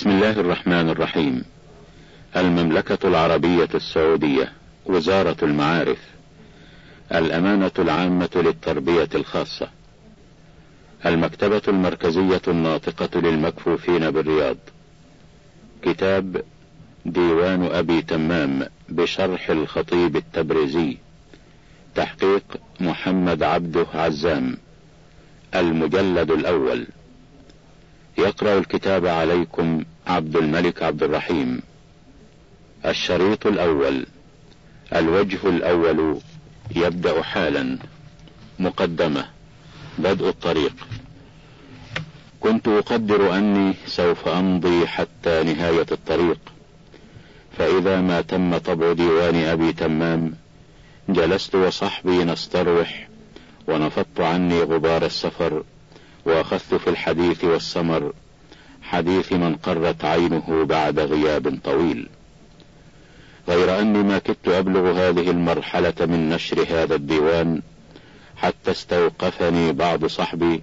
بسم الله الرحمن الرحيم. المملكة العربية السعودية وزارة المعارف. الأمانة العامة للتربية الخاصة. المكتبة المركزية الناطقة للمكفوفين بالرياض. كتاب ديوان أبي تمام بشرح الخطيب التبريزي. تحقيق محمد عبده عزام. المجلد الأول. يقرأ الكتاب عليكم عبد الملك عبد الرحيم. الشريط الأول. الوجه الأول. يبدأ حالا. مقدمة. بدء الطريق. كنت أقدر أني سوف أمضي حتى نهاية الطريق. فإذا ما تم طبع ديوان أبي تمام جلست وصحبي نستروح ونفضت عني غبار السفر. وأخذت في الحديث والسمر. حديث من قرت عينه بعد غياب طويل. غير أني ما كدت أبلغ هذه المرحلة من نشر هذا الديوان حتى استوقفني بعض صحبي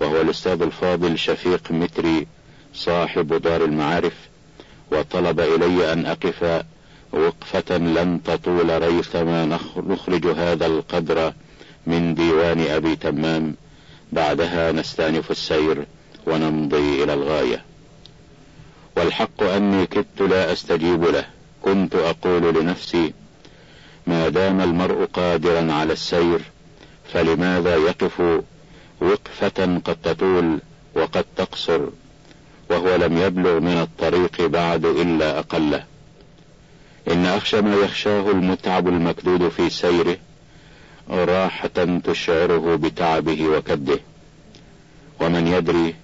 وهو الأستاذ الفاضل شفيق متري صاحب دار المعارف وطلب إلي أن أقف وقفة لن تطول ريثما نخرج هذا القدر من ديوان أبي تمام. بعدها نستأنف السير ونمضي إلى الغاية. والحق أني كدت لا أستجيب له. كنت أقول لنفسي ما دام المرء قادرا على السير فلماذا يقف وقفة قد تطول وقد تقصر وهو لم يبلغ من الطريق بعد إلا أقله؟ إن أخشى ما يخشاه المتعب المكدود في سيره راحة تشعره بتعبه وكده. ومن يدري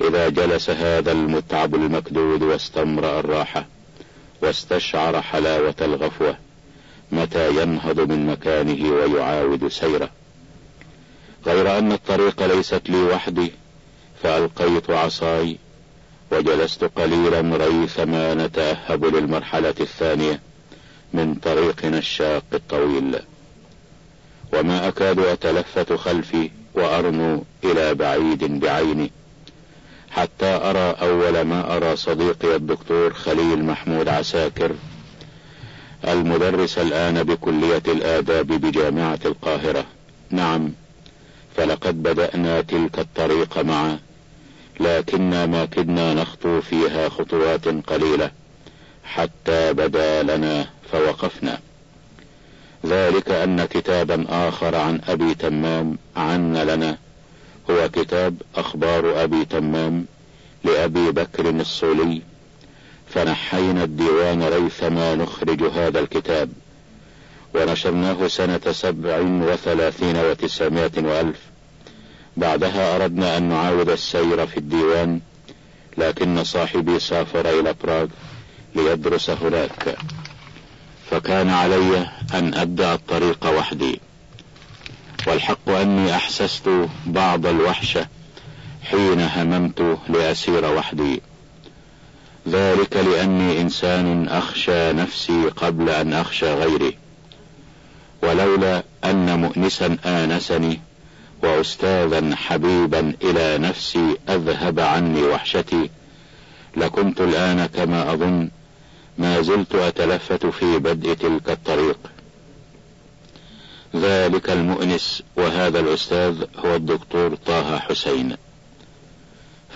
إذا جلس هذا المتعب المكدود واستمرأ الراحة واستشعر حلاوة الغفوة متى ينهض من مكانه ويعاود سيره. غير أن الطريق ليست لي وحدي فألقيت عصاي وجلست قليلا ريثما نتأهب للمرحلة الثانية من طريقنا الشاق الطويل. وما أكاد أتلفت خلفي وأرنو إلى بعيد بعيني. حتى أرى أول ما أرى صديقي الدكتور خليل محمود عساكر المدرس الآن بكلية الآداب بجامعة القاهرة. نعم فلقد بدأنا تلك الطريق معا لكننا ما كدنا نخطو فيها خطوات قليلة حتى بدا لنا فوقفنا. ذلك أن كتابا آخر عن أبي تمام عن لنا. هو كتاب أخبار أبي تمام لأبي بكر الصولي. فنحينا الديوان ريثما نخرج هذا الكتاب. ونشرناه سنة سبع وثلاثين وتسعمائة وألف. بعدها أردنا أن نعاود السير في الديوان لكن صاحبي سافر إلى براغ ليدرس هناك. فكان علي أن أبدأ الطريق وحدي. والحق أني أحسست بعض الوحشة حين هممت لأسير وحدي. ذلك لأني إنسان أخشى نفسي قبل أن أخشى غيري. ولولا أن مؤنسا آنسني وأستاذا حبيبا إلى نفسي أذهب عني وحشتي لكنت الآن كما أظن ما زلت أتلفت في بدء تلك الطريق. ذلك المؤنس وهذا الأستاذ هو الدكتور طه حسين.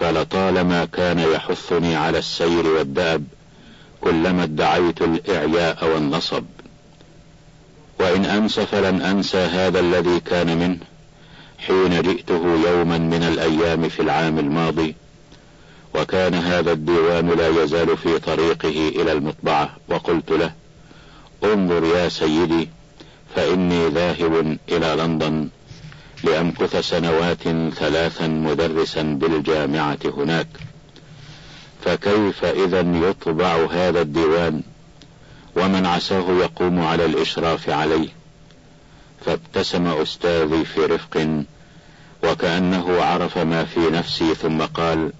فلطالما كان يحثني على السير والدأب كلما ادعيت الإعياء والنصب. وإن أنس فلن أنسى هذا الذي كان منه حين جئته يوما من الأيام في العام الماضي وكان هذا الديوان لا يزال في طريقه إلى المطبعة. وقلت له انظر يا سيدي فإني ذاهب إلى لندن لأمكث سنوات ثلاثا مدرسا بالجامعة هناك. فكيف إذا يطبع هذا الديوان؟ ومن عساه يقوم على الإشراف عليه. فابتسم أستاذي في رفق وكأنه عرف ما في نفسي ثم قال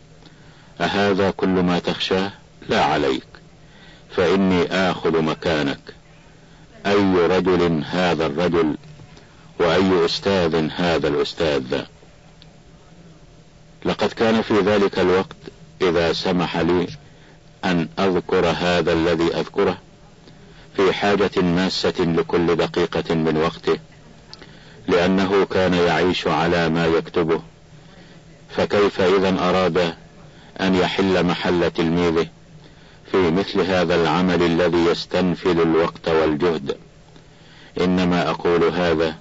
أهذا كل ما تخشاه؟ لا عليك. فإني آخذ مكانك. أي رجل هذا الرجل وأي أستاذ هذا الأستاذ؟ لقد كان في ذلك الوقت إذا سمح لي أن أذكر هذا الذي أذكره في حاجة ماسة لكل دقيقة من وقته لأنه كان يعيش على ما يكتبه. فكيف إذا أراد أن يحل محل تلميذه في مثل هذا العمل الذي يستنفذ الوقت والجهد. إنما أقول هذا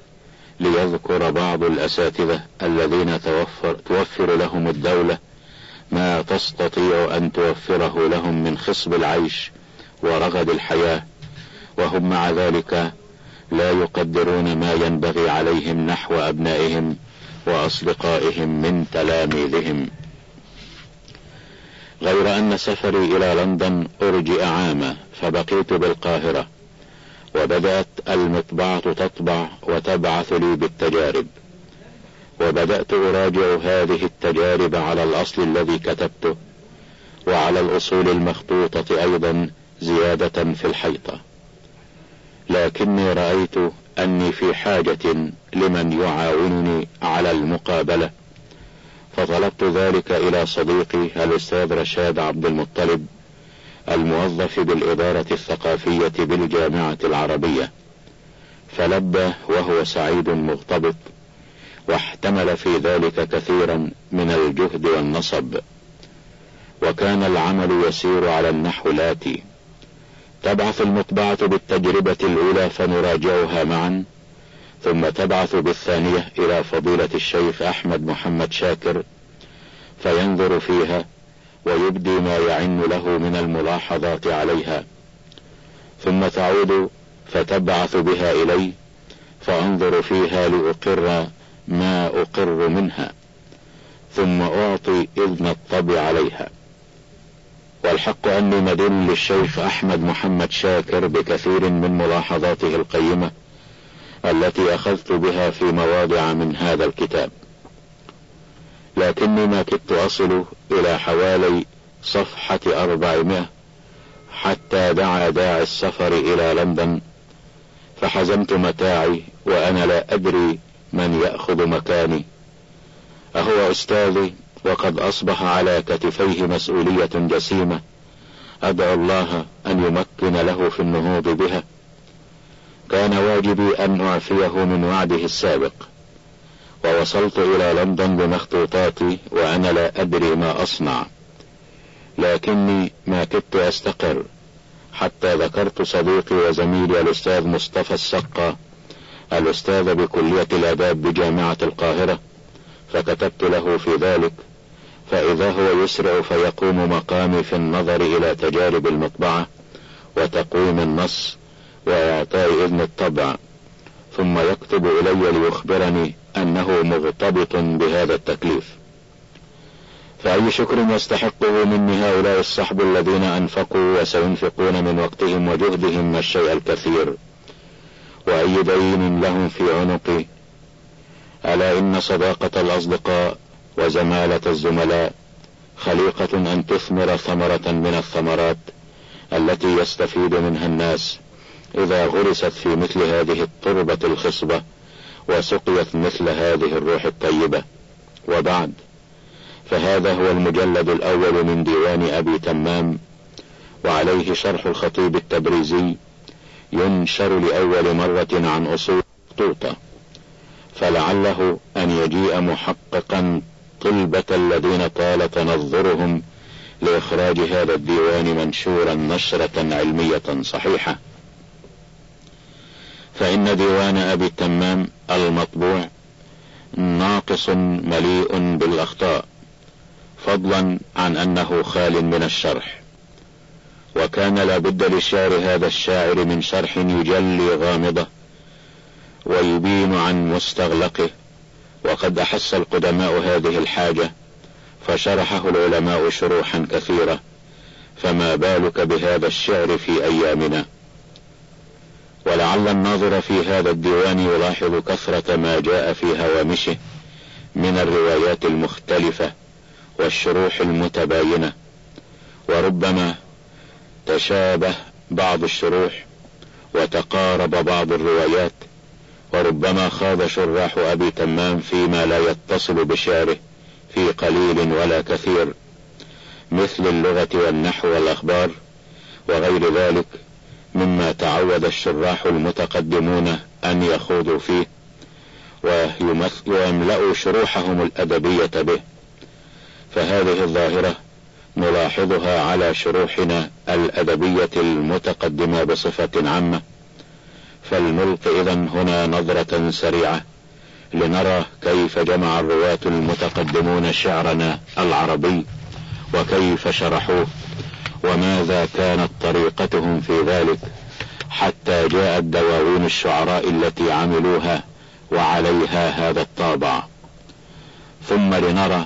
ليذكر بعض الأساتذة الذين توفر, توفر لهم الدولة ما تستطيع أن توفره لهم من خصب العيش ورغد الحياة وهم مع ذلك لا يقدرون ما ينبغي عليهم نحو أبنائهم وأصدقائهم من تلاميذهم. غير أن سفري إلى لندن أرجئ عاما فبقيت بالقاهرة. وبدأت المطبعة تطبع وتبعث لي بالتجارب. وبدأت أراجع هذه التجارب على الأصل الذي كتبته وعلى الأصول المخطوطة أيضا زيادة في الحيطة. لكني رأيت أني في حاجة لمن يعاونني على المقابلة. فطلبت ذلك إلى صديقي الأستاذ رشاد عبد المطلب الموظف بالإدارة الثقافية بالجامعة العربية. فلبى وهو سعيد مغتبط واحتمل في ذلك كثيرا من الجهد والنصب. وكان العمل يسير على النحو الآتي تبعث المطبعة بالتجربة الأولى فنراجعها معا ثم تبعث بالثانية إلى فضيلة الشيخ أحمد محمد شاكر فينظر فيها ويبدي ما يعن له من الملاحظات عليها. ثم تعود فتبعث بها إلي فأنظر فيها لأقر ما أقر منها ثم أعطي إذن الطبع عليها. والحق أني مدين للشيخ أحمد محمد شاكر بكثير من ملاحظاته القيمة التي أخذت بها في مواضع من هذا الكتاب. لكني ما كدت أصل إلى حوالي صفحة أربعمائة حتى دعا داعي السفر إلى لندن فحزمت متاعي وأنا لا أدري من يأخذ مكاني. أهو أستاذي وقد أصبح على كتفيه مسؤولية جسيمة. أدعو الله أن يمكن له في النهوض بها. كان واجبي أن أعفيه من وعده السابق. ووصلت إلى لندن بمخطوطاتي وأنا لا أدري ما أصنع. لكني ما كدت أستقر. حتى ذكرت صديقي وزميلي الأستاذ مصطفى السقا الأستاذ بكلية الآداب بجامعة القاهرة فكتبت له في ذلك فإذا هو يسرع فيقوم مقامي في النظر إلى تجارب المطبعة وتقويم النص وإعطاء إذن الطبع. ثم يكتب إلي ليخبرني أنه مغتبط بهذا التكليف. فأي شكر يستحقه مني هؤلاء الصحب الذين أنفقوا وسينفقون من وقتهم وجهدهم الشيء الكثير. وأي دين لهم في عنقي. ألا إن صداقة الأصدقاء وزمالة الزملاء خليقة أن تثمر ثمرة من الثمرات التي يستفيد منها الناس إذا غرست في مثل هذه التربة الخصبة وسقيت مثل هذه الروح الطيبة. وبعد فهذا هو المجلد الأول من ديوان أبي تمام وعليه شرح الخطيب التبريزي ينشر لأول مرة عن أصول مخطوطة فلعله أن يجيء محققا طلبة الذين طال تنظرهم لإخراج هذا الديوان منشورا نشرة علمية صحيحة. فإن ديوان أبي التمام المطبوع ناقص مليء بالأخطاء فضلا عن أنه خال من الشرح. وكان لابد للشعر هذا الشاعر من شرح يجلي غامضة ويبين عن مستغلقه وقد أحس القدماء هذه الحاجة فشرحه العلماء شروحا كثيرة فما بالك بهذا الشعر في أيامنا؟ ولعل الناظر في هذا الديوان يلاحظ كثرة ما جاء في هوامشه من الروايات المختلفة والشروح المتباينة. وربما تشابه بعض الشروح وتقارب بعض الروايات وربما خاض شراح أبي تمام فيما لا يتصل بشعره في قليل ولا كثير مثل اللغة والنحو والأخبار وغير ذلك. مما تعود الشراح المتقدمون أن يخوضوا فيه ويملأوا شروحهم الأدبية به. فهذه الظاهرة نلاحظها على شروحنا الأدبية المتقدمة بصفة عامة. فلنلق إذا هنا نظرة سريعة لنرى كيف جمع الرواة المتقدمون شعرنا العربي وكيف شرحوه. وماذا كانت طريقتهم في ذلك حتى جاءت دواوين الشعراء التي عملوها وعليها هذا الطابع. ثم لنرى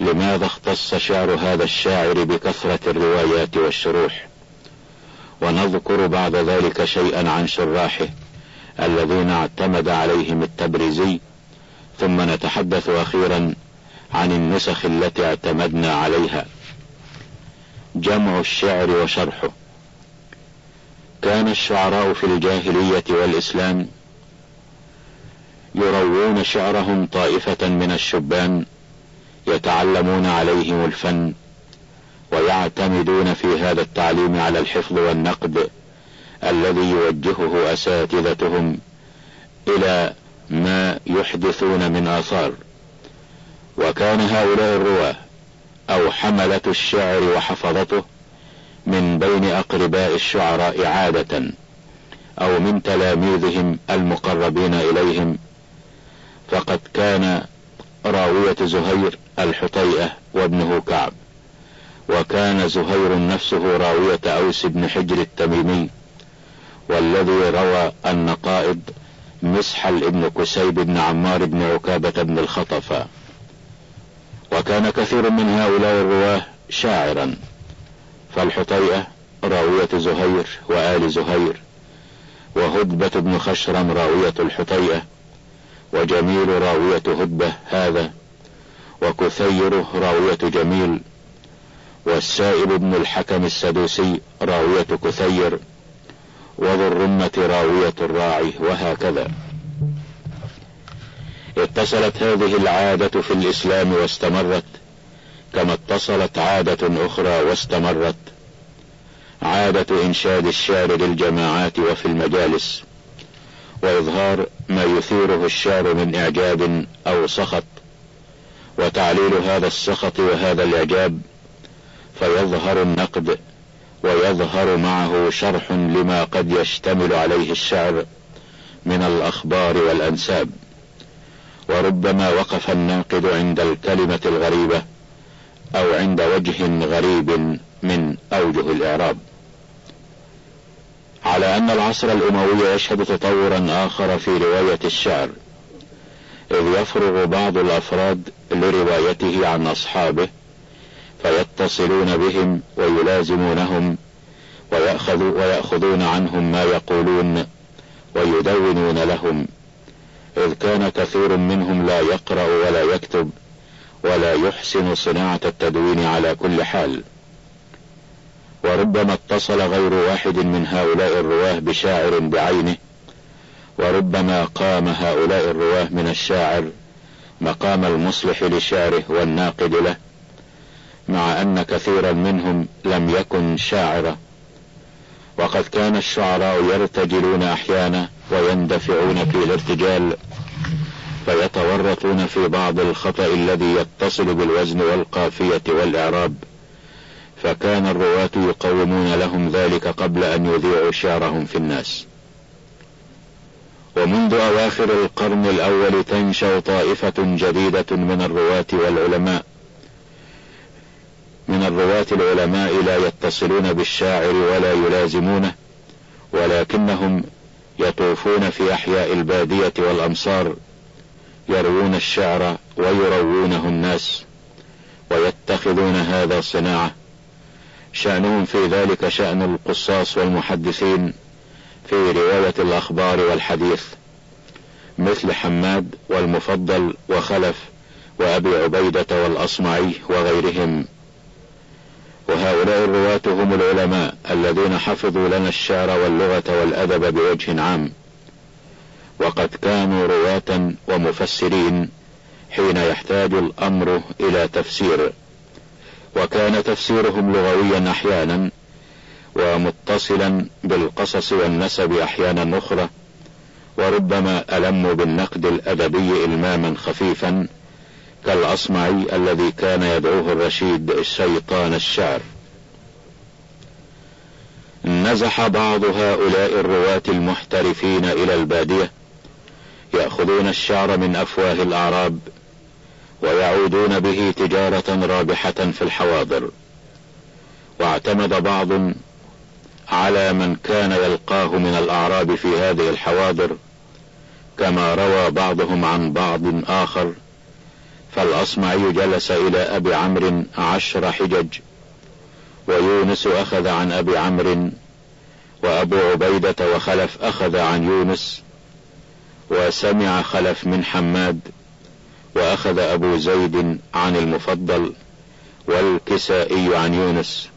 لماذا اختص شعر هذا الشاعر بكثرة الروايات والشروح. ونذكر بعد ذلك شيئا عن شراحه الذين اعتمد عليهم التبريزي. ثم نتحدث أخيرا عن النسخ التي اعتمدنا عليها. جمع الشعر وشرحه. كان الشعراء في الجاهلية والإسلام يروون شعرهم طائفة من الشبان يتعلمون عليهم الفن ويعتمدون في هذا التعليم على الحفظ والنقد الذي يوجهه أساتذتهم إلى ما يحدثون من آثار. وكان هؤلاء الرواة أو حملة الشعر وحفظته من بين أقرباء الشعراء عادة أو من تلاميذهم المقربين إليهم. فقد كان راوية زهير الحطيئة وابنه كعب وكان زهير نفسه راوية أوس بن حجر التميمي والذي روى النقائد مسحل ابن كسيب بن عمار بن عكابة بن الخطفة وكان كثير من هؤلاء الرواة شاعرا. فالحطيئة راوية زهير وآل زهير وهدبة بن خشرم راوية الحطيئة وجميل راوية هدبة هذا وكثير راوية جميل والسائب بن الحكم السدوسي راوية كثير وذو الرمة راوية الراعي وهكذا. اتصلت هذه العادة في الإسلام واستمرت كما اتصلت عادة أخرى واستمرت. عادة إنشاد الشعر للجماعات وفي المجالس وإظهار ما يثيره الشعر من إعجاب أو سخط. وتعليل هذا السخط وهذا الإعجاب فيظهر النقد ويظهر معه شرح لما قد يشتمل عليه الشعر من الأخبار والأنساب. وربما وقف الناقد عند الكلمة الغريبة أو عند وجه غريب من أوجه الإعراب. على أن العصر الأموي يشهد تطورا آخر في رواية الشعر إذ يفرغ بعض الأفراد لروايته عن أصحابه فيتصلون بهم ويلازمونهم ويأخذ ويأخذون عنهم ما يقولون ويدونون لهم إذ كان كثير منهم لا يقرأ ولا يكتب ولا يحسن صناعة التدوين على كل حال. وربما اتصل غير واحد من هؤلاء الرواه بشاعر بعينه وربما قام هؤلاء الرواه من الشاعر مقام المصلح لشعره والناقد له مع أن كثيرا منهم لم يكن شاعرا وقد كان الشعراء يرتجلون أحيانا ويندفعون في الارتجال فيتورطون في بعض الخطأ الذي يتصل بالوزن والقافية والإعراب. فكان الرواة يقومون لهم ذلك قبل أن يذيعوا شعرهم في الناس. ومنذ أواخر القرن الأول تنشأ طائفة جديدة من الرواة والعلماء. من الرواة العلماء لا يتصلون بالشاعر ولا يلازمونه ولكنهم يطوفون في أحياء البادية والأمصار يروون الشعر ويروونه الناس ويتخذون هذا صناعة. شأنهم في ذلك شأن القصاص والمحدثين في رواية الأخبار والحديث مثل حماد والمفضل وخلف وأبي عبيدة والأصمعي وغيرهم. وهؤلاء الرواة هم العلماء الذين حفظوا لنا الشعر واللغة والأدب بوجه عام. وقد كانوا رواة ومفسرين حين يحتاج الأمر إلى تفسير. وكان تفسيرهم لغويا أحيانا ومتصلا بالقصص والنسب أحيانا أخرى وربما ألموا بالنقد الأدبي إلماما خفيفا كالأصمعي الذي كان يدعوه الرشيد الشيطان الشعر. نزح بعض هؤلاء الرواة المحترفين إلى البادية يأخذون الشعر من أفواه الأعراب ويعودون به تجارة رابحة في الحواضر. واعتمد بعض على من كان يلقاه من الأعراب في هذه الحواضر كما روى بعضهم عن بعض آخر. فالأصمعي جلس إلى أبي عمرو عشر حجج ويونس أخذ عن أبي عمرو وأبو عبيدة وخلف أخذ عن يونس وسمع خلف من حماد وأخذ أبو زيد عن المفضل والكسائي عن يونس.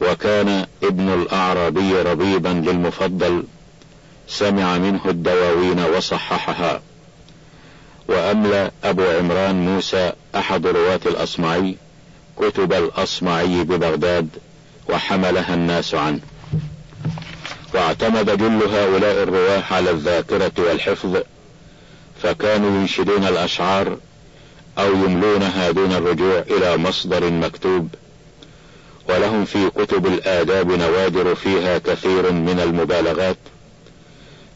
وكان ابن الأعرابي ربيبا للمفضل سمع منه الدواوين وصححها. وأملى أبو عمران موسى أحد رواة الأصمعي كتب الأصمعي ببغداد وحملها الناس عنه. واعتمد جل هؤلاء الرواه على الذاكرة والحفظ فكانوا ينشدون الأشعار أو يملونها دون الرجوع إلى مصدر مكتوب ولهم في كتب الآداب نوادر فيها كثير من المبالغات.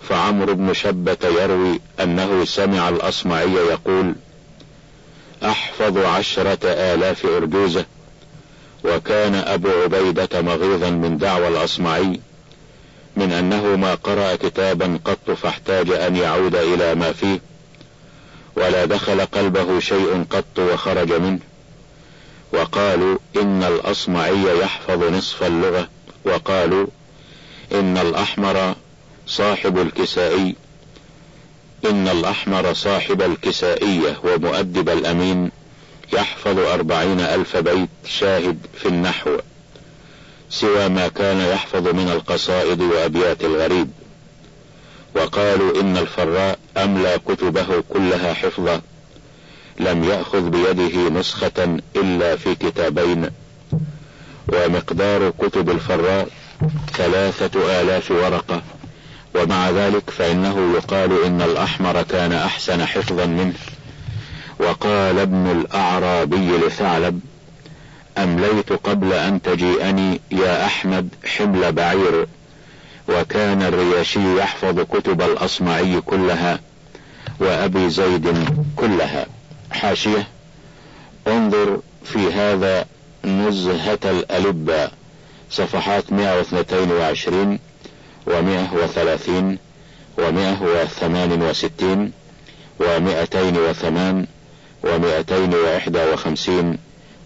فعمرو بن شبة يروي أنه سمع الأصمعي يقول أحفظ عشرة آلاف أرجوزة وكان أبو عبيدة مغيظا من دعوى الأصمعي من أنه ما قرأ كتابا قط فاحتاج أن يعود إلى ما فيه ولا دخل قلبه شيء قط وخرج منه. وقالوا إن الأصمعي يحفظ نصف اللغة وقالوا إن الأحمر صاحب الكسائي. إن الأحمر صاحب الكسائية ومؤدب الأمين يحفظ أربعين ألف بيت شاهد في النحو سوى ما كان يحفظ من القصائد وأبيات الغريب. وقالوا إن الفراء أملى كتبه كلها حفظا لم يأخذ بيده نسخة إلا في كتابين. ومقدار كتب الفراء ثلاثة آلاف ورقة. ومع ذلك فإنه يقال إن الأحمر كان أحسن حفظا منه. وقال ابن الأعرابي لثعلب أمليت قبل أن تجيئني يا أحمد حمل بعير وكان الرياشي يحفظ كتب الأصمعي كلها وأبي زيد كلها. حاشية انظر في هذا نزهة الألبة صفحات 122 ومائة وثلاثين ومائة وثمان وستين ومائتين وثمان ومائتين وإحدى وخمسين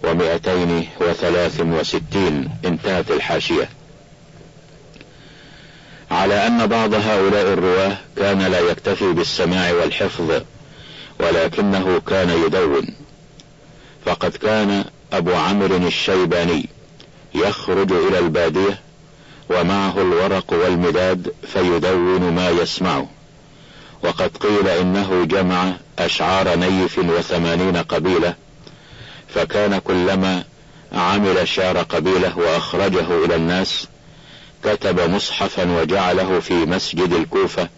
ومائتين وثلاث وستين. انتهت الحاشية. على أن بعض هؤلاء الرواة كان لا يكتفي بالسماع والحفظ ولكنه كان يدون. فقد كان أبو عمرو الشيباني يخرج إلى البادية ومعه الورق والمداد فيدون ما يسمعه. وقد قيل إنه جمع أشعار نيف وثمانين قبيلة فكان كلما عمل شعر قبيلة وأخرجه إلى الناس كتب مصحفا وجعله في مسجد الكوفة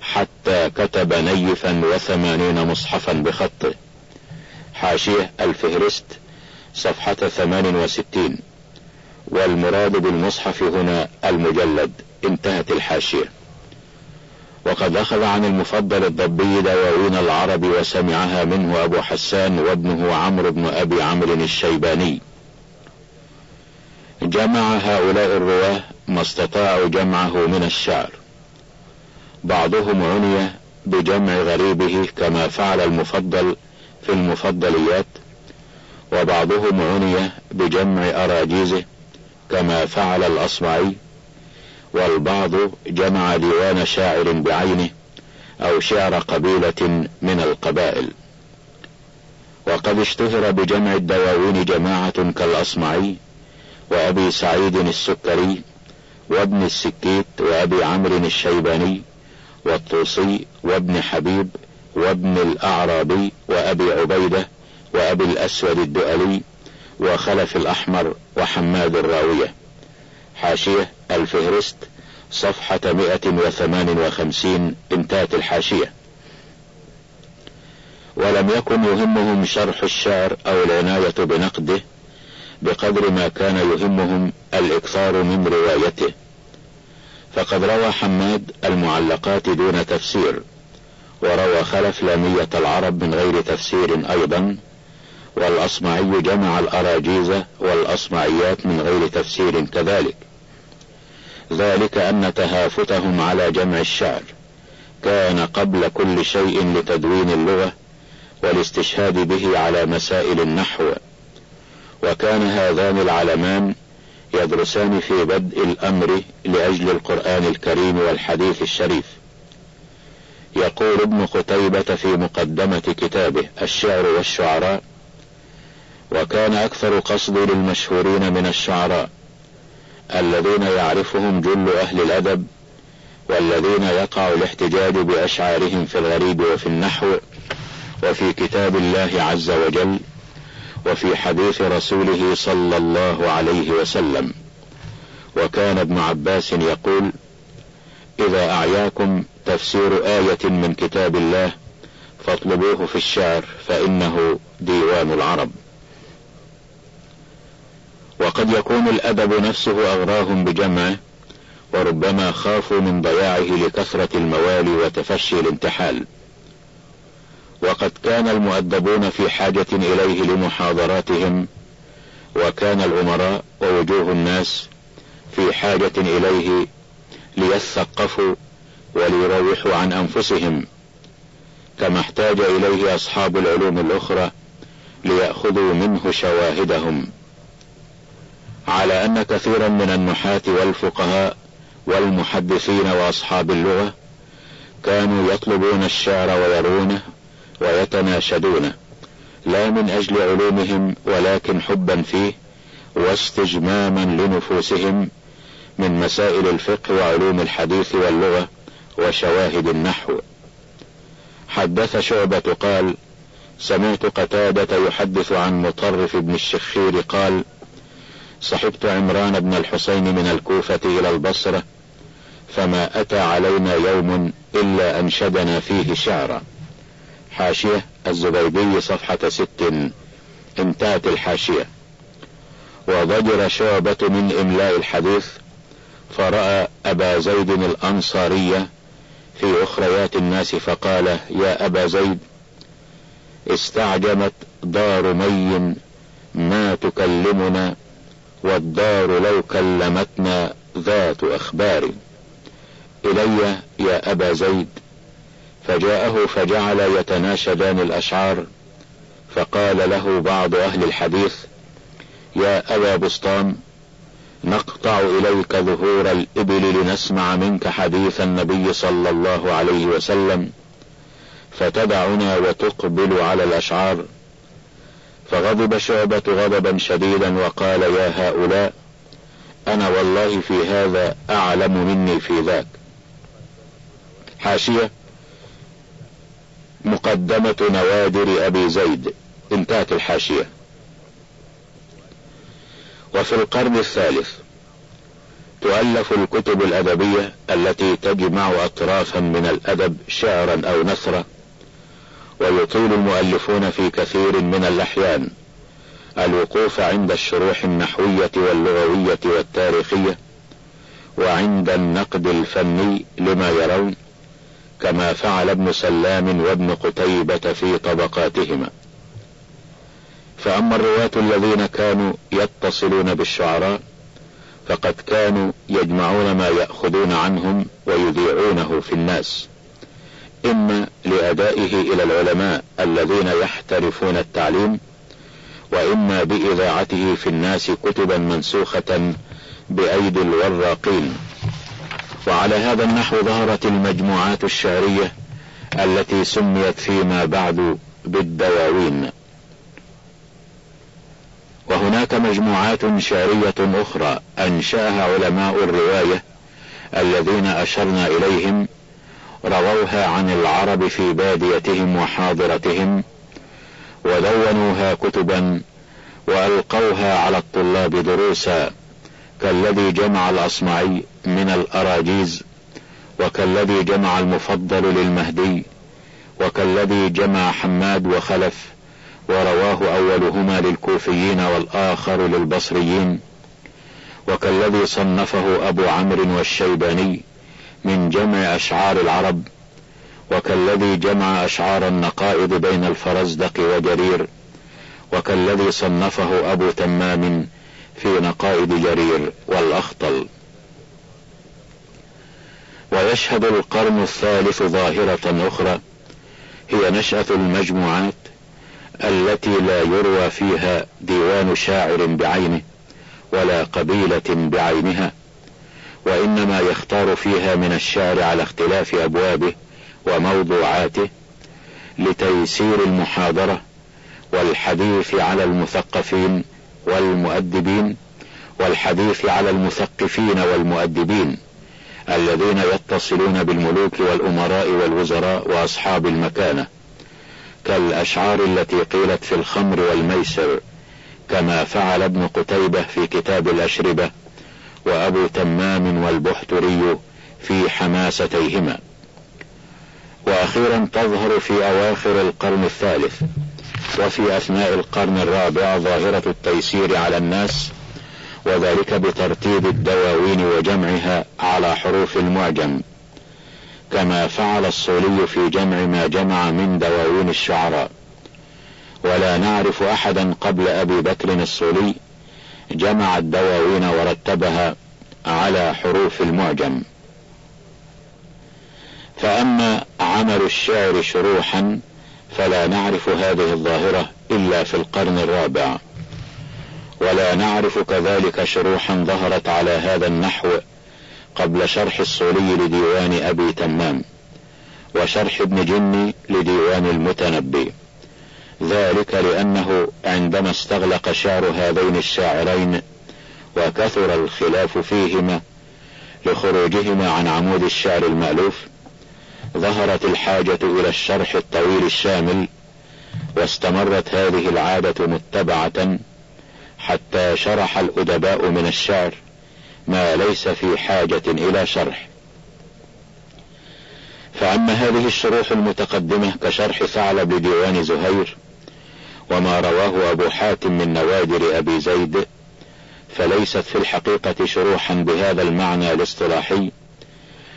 حتى كتب نيفا وثمانين مصحفا بخطه. حاشية الفهرست صفحة ثمان وستين. والمراد بالمصحف هنا المجلد انتهت الحاشية. وقد أخذ عن المفضل الضبي دواوين العرب وسمعها منه أبو حسان وابنه عمرو بن أبي عمرو الشيباني. جمع هؤلاء الرواة ما استطاعوا جمعه من الشعر. بعضهم عني بجمع غريبه كما فعل المفضل في المفضليات وبعضهم عني بجمع أراجيزه كما فعل الأصمعي والبعض جمع ديوان شاعر بعينه أو شعر قبيلة من القبائل. وقد اشتهر بجمع الدواوين جماعة كالأصمعي وأبي سعيد السكري وابن السكيت وأبي عمرو الشيباني والطوسي وابن حبيب وابن الأعرابي وأبي عبيدة وأبي الأسود الدؤلي وخلف الأحمر وحماد الراوية. حاشية الفهرست صفحة 158 انتهت الحاشية. ولم يكن يهمهم شرح الشعر أو العناية بنقده بقدر ما كان يهمهم الإكثار من روايته. فقد روى حماد المعلقات دون تفسير وروى خلف لامية العرب من غير تفسير أيضا. والأصمعي جمع الأراجيز والأصمعيات من غير تفسير كذلك. ذلك أن تهافتهم على جمع الشعر كان قبل كل شيء لتدوين اللغة والاستشهاد به على مسائل النحو. وكان هذان العلمان يدرسان في بدء الأمر لأجل القرآن الكريم والحديث الشريف. يقول ابن قتيبة في مقدمة كتابه الشعر والشعراء وكان أكثر قصد للمشهورين من الشعراء الذين يعرفهم جل أهل الأدب والذين يقع الاحتجاج بأشعارهم في الغريب وفي النحو وفي كتاب الله عز وجل وفي حديث رسوله صلى الله عليه وسلم. وكان ابن عباس يقول إذا أعياكم تفسير آية من كتاب الله فاطلبوه في الشعر فإنه ديوان العرب. وقد يكون الأدب نفسه أغراهم بجمعه وربما خافوا من ضياعه لكثرة الموالي وتفشي الانتحال. وقد كان المؤدبون في حاجة إليه لمحاضراتهم وكان الأمراء ووجوه الناس في حاجة إليه ليثقفوا وليروحوا عن أنفسهم كما احتاج إليه أصحاب العلوم الأخرى ليأخذوا منه شواهدهم. على أن كثيرا من النحاة والفقهاء والمحدثين وأصحاب اللغة كانوا يطلبون الشعر ويرونه ويتناشدونه لا من أجل علومهم ولكن حبا فيه واستجماما لنفوسهم من مسائل الفقه وعلوم الحديث واللغة وشواهد النحو. حدث شعبة قال سمعت قتادة يحدث عن مطرف بن الشخير قال صحبت عمران بن الحسين من الكوفة إلى البصرة فما أتى علينا يوم إلا أنشدنا فيه شعرا. حاشية الزبيدي صفحة ست انتهت الحاشية. وضجر شعبة من إملاء الحديث فرأى أبا زيد الأنصارية في أخريات الناس فقال يا أبا زيد استعجمت دار مي ما تكلمنا والدار لو كلمتنا ذات أخبار. إلي يا أبا زيد. فجاءه فجعل يتناشدان الأشعار فقال له بعض أهل الحديث يا أبا بسطام نقطع إليك ظهور الإبل لنسمع منك حديث النبي صلى الله عليه وسلم فتدعنا وتقبل على الأشعار. فغضب شعبة غضبا شديدا وقال يا هؤلاء أنا والله في هذا أعلم مني في ذاك. حاشية مقدمة نوادر أبي زيد. انتهت الحاشية. وفي القرن الثالث تؤلف الكتب الأدبية التي تجمع أطرافا من الأدب شعرا أو نثرا ويطيل المؤلفون في كثير من الأحيان. الوقوف عند الشروح النحوية واللغوية والتاريخية وعند النقد الفني لما يرون كما فعل ابن سلام وابن قتيبة في طبقاتهما. فأما الرواة الذين كانوا يتصلون بالشعراء فقد كانوا يجمعون ما يأخذون عنهم ويذيعونه في الناس. إما لأدائه إلى العلماء الذين يحترفون التعليم وإما بإذاعته في الناس كتبا منسوخة بأيدي الوراقين. وعلى هذا النحو ظهرت المجموعات الشعرية التي سميت فيما بعد بالدواوين. وهناك مجموعات شعرية أخرى أنشأها علماء الرواية الذين أشرنا إليهم رووها عن العرب في باديتهم وحاضرتهم ودونوها كتبا وألقوها على الطلاب دروسا كالذي جمع الأصمعي من الأراجيز وكالذي جمع المفضل للمهدي وكالذي جمع حماد وخلف ورواه أولهما للكوفيين والآخر للبصريين وكالذي صنفه أبو عمرو والشيباني من جمع أشعار العرب وكالذي جمع أشعار النقائض بين الفرزدق وجرير وكالذي صنفه أبو تمام في نقائد جرير والأخطل. ويشهد القرن الثالث ظاهرة أخرى هي نشأة المجموعات التي لا يروى فيها ديوان شاعر بعينه ولا قبيلة بعينها. وإنما يختار فيها من الشعر على اختلاف أبوابه وموضوعاته لتيسير المحاضرة والحديث على المثقفين والمؤدبين والحديث على المثقفين والمؤدبين الذين يتصلون بالملوك والأمراء والوزراء وأصحاب المكانة كالأشعار التي قيلت في الخمر والميسر كما فعل ابن قتيبة في كتاب الأشربة وأبو تمام والبحتري في حماستيهما. وأخيرا تظهر في أواخر القرن الثالث وفي أثناء القرن الرابع ظاهرة التيسير على الناس وذلك بترتيب الدواوين وجمعها على حروف المعجم. كما فعل الصولي في جمع ما جمع من دواوين الشعراء. ولا نعرف أحدا قبل أبي بكر الصولي جمع الدواوين ورتبها على حروف المعجم. فأما عمل الشعر شروحا فلا نعرف هذه الظاهرة إلا في القرن الرابع. ولا نعرف كذلك شروحا ظهرت على هذا النحو قبل شرح الصولي لديوان أبي تمام وشرح ابن جني لديوان المتنبي. ذلك لأنه عندما استغلق شعر هذين الشاعرين وكثر الخلاف فيهما لخروجهما عن عمود الشعر المألوف ظهرت الحاجة إلى الشرح الطويل الشامل واستمرت هذه العادة متبعة حتى شرح الأدباء من الشعر ما ليس في حاجة إلى شرح. فأما هذه الشروح المتقدمة كشرح ثعلب لديوان زهير وما رواه أبو حاتم من نوادر أبي زيد فليست في الحقيقة شروحا بهذا المعنى الاصطلاحي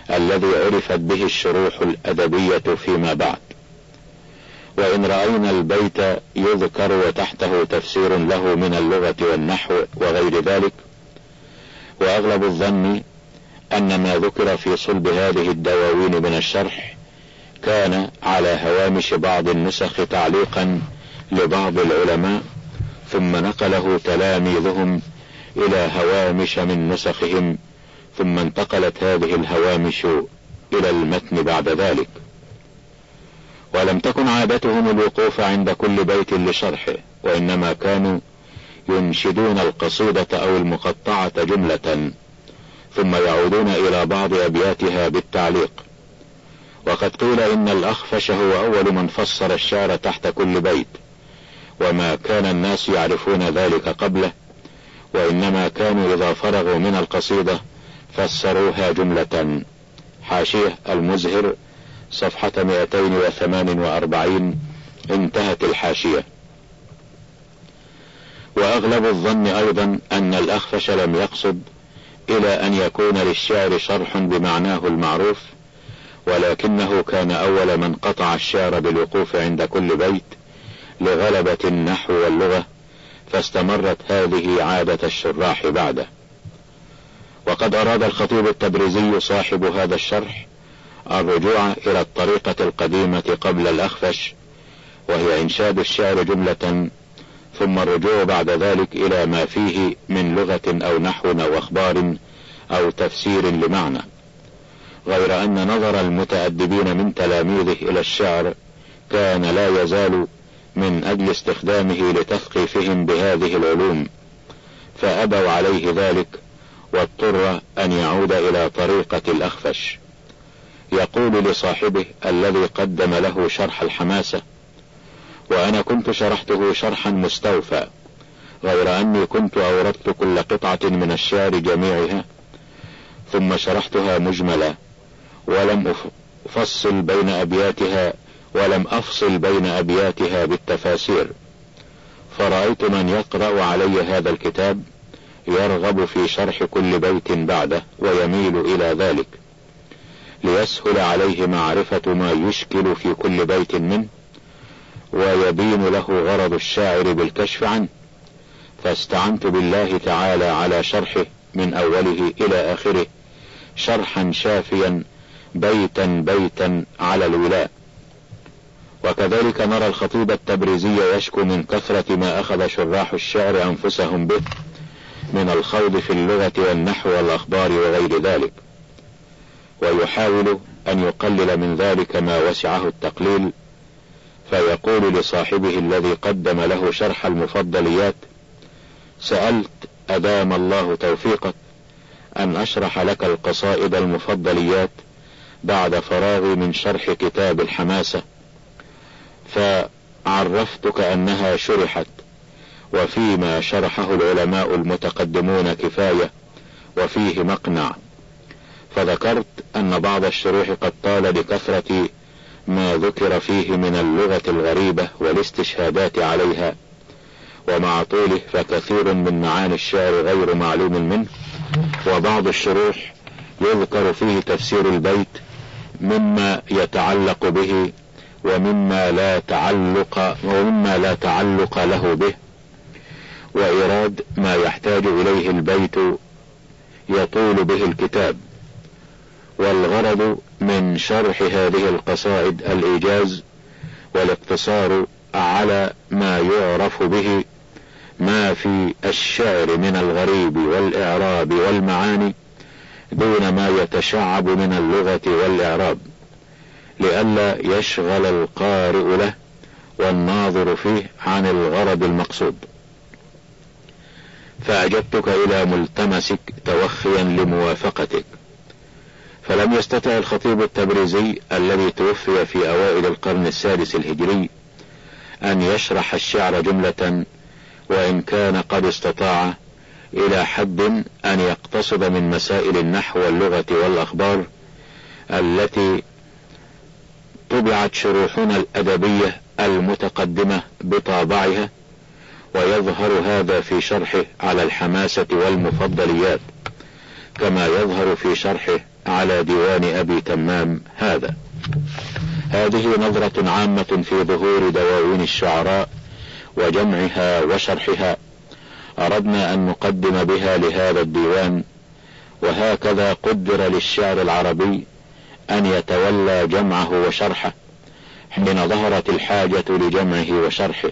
الذي عرفت به الشروح الأدبية فيما بعد. وإن رأينا البيت يذكر وتحته تفسير له من اللغة والنحو وغير ذلك وأغلب الظن أن ما ذكر في صلب هذه الدواوين من الشرح كان على هوامش بعض النسخ تعليقا لبعض العلماء ثم نقله تلاميذهم إلى هوامش من نسخهم ثم انتقلت هذه الهوامش إلى المتن بعد ذلك. ولم تكن عادتهم الوقوف عند كل بيت لشرحه وإنما كانوا ينشدون القصيدة أو المقطعة جملة ثم يعودون إلى بعض أبياتها بالتعليق. وقد قيل إن الأخفش هو أول من فسر الشعر تحت كل بيت. وما كان الناس يعرفون ذلك قبله وإنما كانوا إذا فرغوا من القصيدة فسروها جملة. حاشية المزهر صفحة 248 انتهت الحاشية. وأغلب الظن أيضا أن الأخفش لم يقصد إلى أن يكون للشعر شرح بمعناه المعروف ولكنه كان أول من قطع الشعر بالوقوف عند كل بيت لغلبة النحو واللغة فاستمرت هذه عادة الشراح بعده. وقد أراد الخطيب التبريزي صاحب هذا الشرح الرجوع إلى الطريقة القديمة قبل الأخفش وهي إنشاد الشعر جملة ثم الرجوع بعد ذلك إلى ما فيه من لغة أو نحو أو أخبار أو تفسير لمعنى. غير أن نظر المتأدبين من تلاميذه إلى الشعر كان لا يزال من أجل استخدامه لتثقيفهم بهذه العلوم فأبوا عليه ذلك واضطر أن يعود إلى طريقة الأخفش. يقول لصاحبه الذي قدم له شرح الحماسة وأنا كنت شرحته شرحا مستوفى غير أني كنت أوردت كل قطعة من الشعر جميعها ثم شرحتها مجملة ولم أفصل بين أبياتها ولم أفصل بين أبياتها بالتفاسير. فرأيت من يقرأ علي هذا الكتاب يرغب في شرح كل بيت بعده ويميل إلى ذلك ليسهل عليه معرفة ما يشكل في كل بيت منه ويبين له غرض الشاعر بالكشف عنه. فاستعنت بالله تعالى على شرحه من أوله إلى آخره شرحا شافيا بيتا بيتا على الولاء. وكذلك نرى الخطيب التبريزي يشكو من كثرة ما أخذ شراح الشعر أنفسهم به من الخوض في اللغة والنحو والأخبار وغير ذلك. ويحاول أن يقلل من ذلك ما وسعه التقليل فيقول لصاحبه الذي قدم له شرح المفضليات سألت أدام الله توفيقك أن أشرح لك القصائد المفضليات بعد فراغي من شرح كتاب الحماسة. فعرفتك أنها شرحت وفيما شرحه العلماء المتقدمون كفاية وفيه مقنع. فذكرت أن بعض الشروح قد طال لكثرة ما ذكر فيه من اللغة الغريبة والاستشهادات عليها. ومع طوله فكثير من معاني الشعر غير معلوم منه. وبعض الشروح يذكر فيه تفسير البيت مما يتعلق به ومما لا تعلق ومما لا تعلق له به. وإيراد ما يحتاج إليه البيت يطول به الكتاب. والغرض من شرح هذه القصائد الإيجاز والاقتصار على ما يعرف به ما في الشعر من الغريب والإعراب والمعاني دون ما يتشعب من اللغة والإعراب. لئلا يشغل القارئ له والناظر فيه عن الغرض المقصود. فأجبتك إلى ملتمسك توخيا لموافقتك. فلم يستطع الخطيب التبريزي الذي توفي في أوائل القرن السادس الهجري أن يشرح الشعر جملة وإن كان قد استطاع إلى حد أن يقتصد من مسائل النحو واللغة والأخبار التي طبعت شروحنا الأدبية المتقدمة بطابعها ويظهر هذا في شرحه على الحماسة والمفضليات كما يظهر في شرحه على ديوان أبي تمام هذا. هذه نظرة عامة في ظهور دواوين الشعراء وجمعها وشرحها. أردنا أن نقدم بها لهذا الديوان وهكذا قدر للشعر العربي أن يتولى جمعه وشرحه حين ظهرت الحاجة لجمعه وشرحه.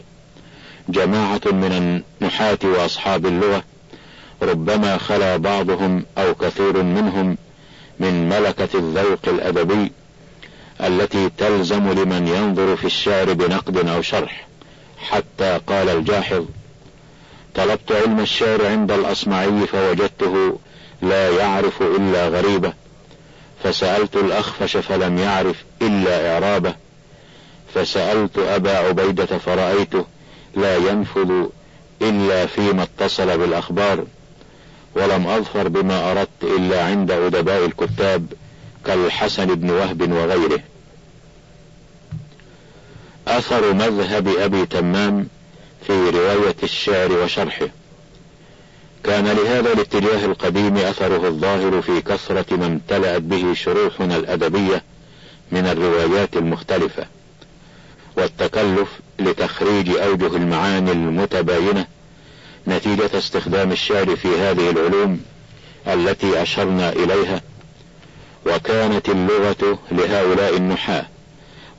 جماعة من النحاة وأصحاب اللغة ربما خلا بعضهم أو كثير منهم من ملكة الذوق الأدبي التي تلزم لمن ينظر في الشعر بنقد أو شرح. حتى قال الجاحظ طلبت علم الشعر عند الأصمعي فوجدته لا يعرف إلا غريبة فسألت الأخفش فلم يعرف إلا إعرابه. فسألت أبا عبيدة فرأيته لا ينفذ إلا فيما اتصل بالأخبار ولم أظفر بما أردت إلا عند أدباء الكتاب كالحسن بن وهب وغيره. أثر مذهب أبي تمام في رواية الشعر وشرحه. كان لهذا الاتجاه القديم أثره الظاهر في كثرة ما امتلأت به شروحنا الأدبية من الروايات المختلفة والتكلف لتخريج أوجه المعاني المتباينة نتيجة استخدام الشعر في هذه العلوم التي أشرنا إليها وكانت اللغة لهؤلاء النحاة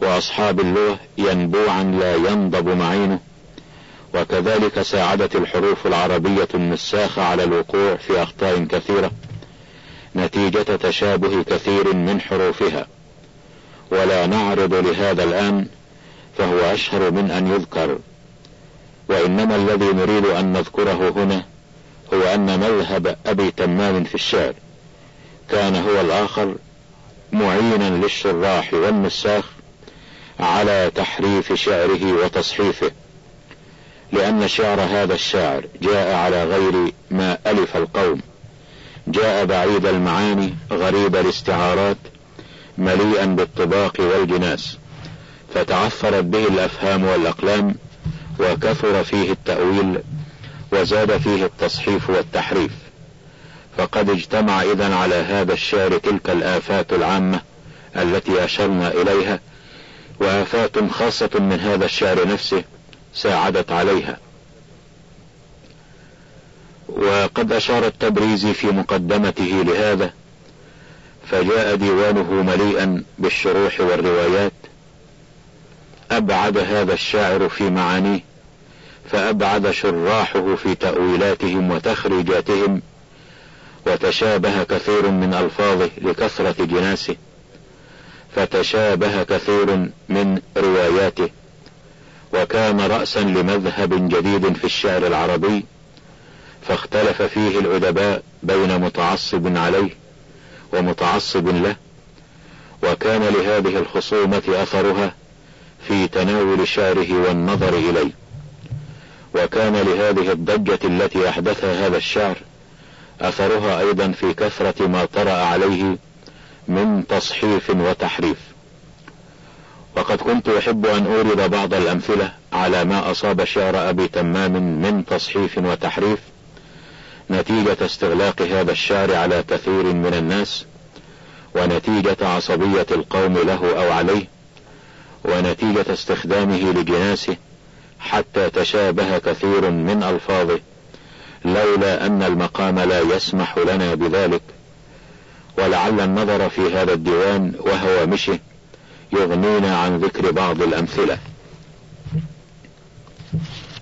وأصحاب اللغة ينبوعا لا ينضب معينه. وكذلك ساعدت الحروف العربية النساخة على الوقوع في أخطاء كثيرة نتيجة تشابه كثير من حروفها. ولا نعرض لهذا الآن فهو أشهر من أن يذكر. وإنما الذي نريد أن نذكره هنا هو أن مذهب أبي تمام في الشعر كان هو الآخر معينا للشراح والنساخ على تحريف شعره وتصحيفه. لأن شعر هذا الشاعر جاء على غير ما ألف القوم. جاء بعيد المعاني غريب الاستعارات مليئا بالطباق والجناس. فتعثرت به الأفهام والأقلام وكثر فيه التأويل وزاد فيه التصحيف والتحريف. فقد اجتمع إذا على هذا الشعر تلك الآفات العامة التي أشرنا إليها وآفات خاصة من هذا الشعر نفسه ساعدت عليها. وقد أشار التبريزي في مقدمته لهذا فجاء ديوانه مليئا بالشروح والروايات أبعد هذا الشاعر في معانيه فأبعد شراحه في تأويلاتهم وتخريجاتهم وتشابه كثير من ألفاظه لكثرة جناسه فتشابه كثير من رواياته. وكان رأسا لمذهب جديد في الشعر العربي فاختلف فيه الأدباء بين متعصب عليه ومتعصب له وكان لهذه الخصومة أثرها في تناول شعره والنظر إليه. وكان لهذه الضجة التي أحدثها هذا الشعر أثرها أيضا في كثرة ما طرأ عليه من تصحيف وتحريف. وقد كنت أحب أن أورد بعض الأمثلة على ما أصاب شعر أبي تمام من تصحيف وتحريف نتيجة استغلاق هذا الشعر على كثير من الناس ونتيجة عصبية القوم له أو عليه ونتيجة استخدامه لجناسه حتى تشابه كثير من ألفاظه لولا أن المقام لا يسمح لنا بذلك. ولعل النظر في هذا الديوان وهو مشه يغنينا عن ذكر بعض الأمثلة.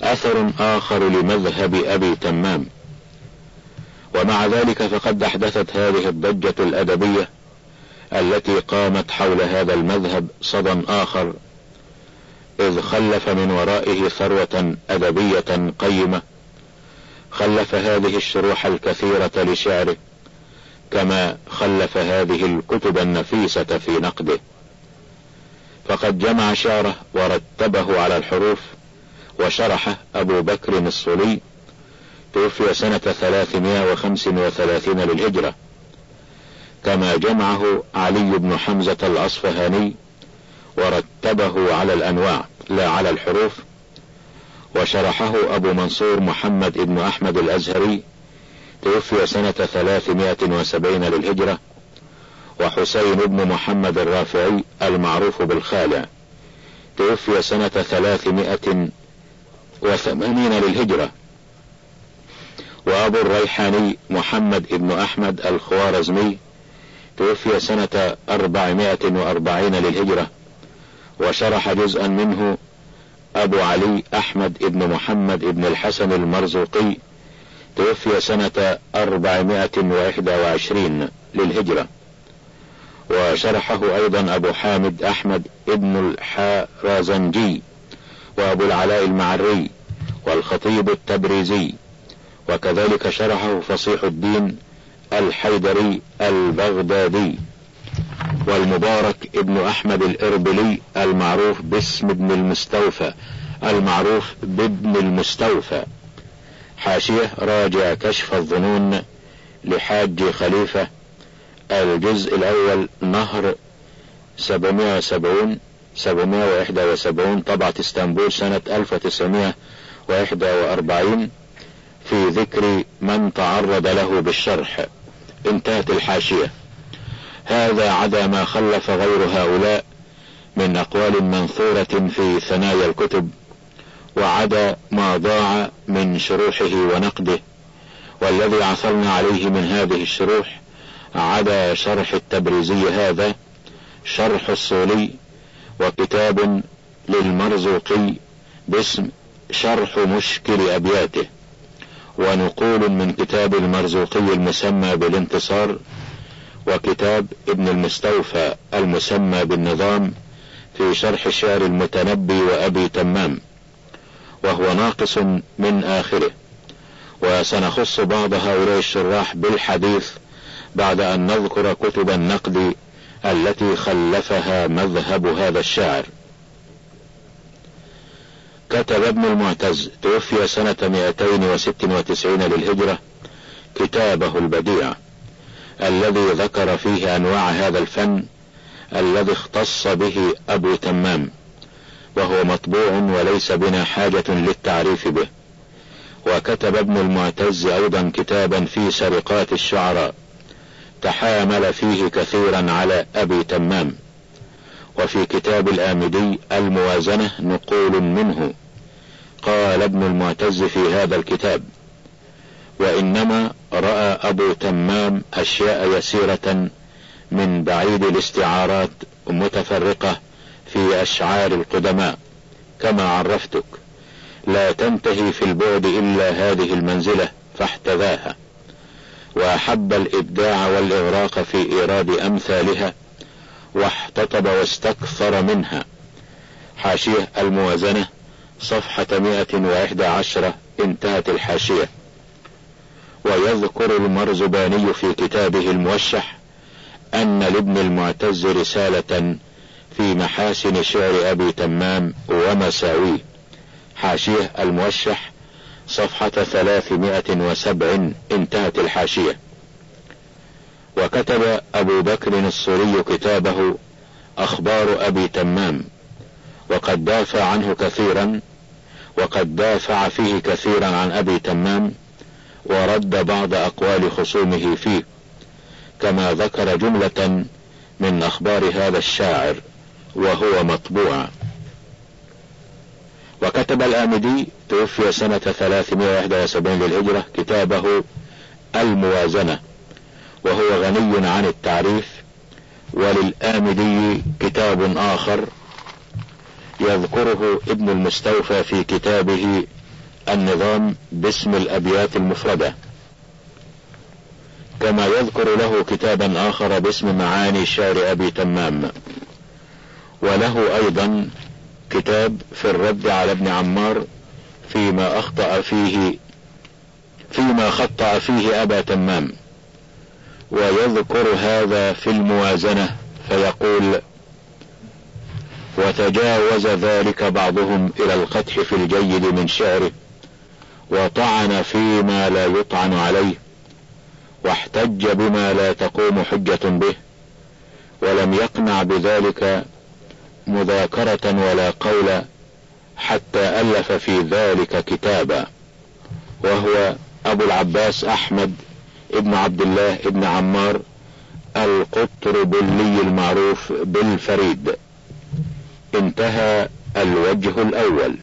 أثر آخر لمذهب أبي تمام. ومع ذلك فقد أحدثت هذه الضجة الأدبية التي قامت حول هذا المذهب صدى آخر إذ خلف من ورائه ثروة أدبية قيمة. خلف هذه الشروح الكثيرة لشعره كما خلف هذه الكتب النفيسة في نقده. فقد جمع شعره ورتبه على الحروف وشرحه أبو بكر الصلي توفي سنة 335 للهجرة. كما جمعه علي بن حمزة الأصفهاني ورتبه على الأنواع لا على الحروف. وشرحه أبو منصور محمد بن أحمد الأزهري. توفي سنة 370 للهجرة. وحسين بن محمد الرافعي المعروف بالخالع. توفي سنة 380 للهجرة. وأبو الريحاني محمد بن أحمد الخوارزمي توفي سنة 440 للهجرة. وشرح جزءا منه أبو علي أحمد بن محمد بن الحسن المرزوقي توفي سنة 421 للهجرة. وشرحه أيضا أبو حامد أحمد ابن الحرازنجي وأبو العلاء المعري والخطيب التبريزي وكذلك شرحه فصيح الدين الحيدري البغدادي والمبارك ابن أحمد الإربلي المعروف باسم ابن المستوفى المعروف بابن المستوفى. حاشية راجع كشف الظنون لحاج خليفة الجزء الأول نهر 770 771 طبعة إسطنبول سنة 1941 في ذكر من تعرض له بالشرح. انتهت الحاشية. هذا عدا ما خلف غير هؤلاء من أقوال منثورة في ثنايا الكتب وعدا ما ضاع من شروحه ونقده والذي عثرنا عليه من هذه الشروح عدا شرح التبريزي هذا شرح الصولي وكتاب للمرزوقي باسم شرح مشكل أبياته ونقول من كتاب المرزوقي المسمى بالانتصار وكتاب ابن المستوفى المسمى بالنظام في شرح شعر المتنبي وأبي تمام وهو ناقص من آخره. وسنخص بعض هؤلاء الشراح بالحديث بعد أن نذكر كتب النقد التي خلفها مذهب هذا الشاعر. كتب ابن المعتز توفي سنة 296 للهجرة كتابه البديع الذي ذكر فيه أنواع هذا الفن الذي اختص به أبو تمام وهو مطبوع وليس بنا حاجة للتعريف به. وكتب ابن المعتز أيضا كتابا في سرقات الشعراء. تحامل فيه كثيرا على أبي تمام. وفي كتاب الآمدي الموازنة نقول منه قال ابن المعتز في هذا الكتاب وإنما رأى أبو تمام أشياء يسيرة من بعيد الاستعارات متفرقة في أشعار القدماء كما عرفتك. لا تنتهي في البعد إلا هذه المنزلة فاحتذاها. وأحب الإبداع والإغراق في إيراد أمثالها واحتطب واستكثر منها. حاشية الموازنة صفحة مئة وإحدى عشرة انتهت الحاشية. ويذكر المرزباني في كتابه الموشح أن لابن المعتز رسالة في محاسن شعر أبي تمام ومساويه. حاشية الموشح صفحة ثلاثمائة وسبع انتهت الحاشية. وكتب أبو بكر السوري كتابه أخبار أبي تمام وقد دافع عنه كثيرا وقد دافع فيه كثيرا عن أبي تمام ورد بعض أقوال خصومه فيه كما ذكر جملة من أخبار هذا الشاعر وهو مطبوع وكتب الآمدي توفي سنة 371 للهجرة كتابه الموازنة وهو غني عن التعريف وللآمدي كتاب آخر يذكره ابن المستوفى في كتابه النظام باسم الأبيات المفردة. كما يذكر له كتابا آخر باسم معاني شعر أبي تمام وله أيضا كتاب في الرد على ابن عمار فيما أخطأ فيه فيما خطأ فيه أبا تمام. ويذكر هذا في الموازنة فيقول وتجاوز ذلك بعضهم إلى القدح في الجيد من شعره وطعن فيما لا يطعن عليه واحتج بما لا تقوم حجة به ولم يقنع بذلك مذاكرة ولا قول حتى ألف في ذلك كتابا وهو أبو العباس أحمد ابن عبد الله ابن عمار القطربلي المعروف بالفريد. انتهى الوجه الأول.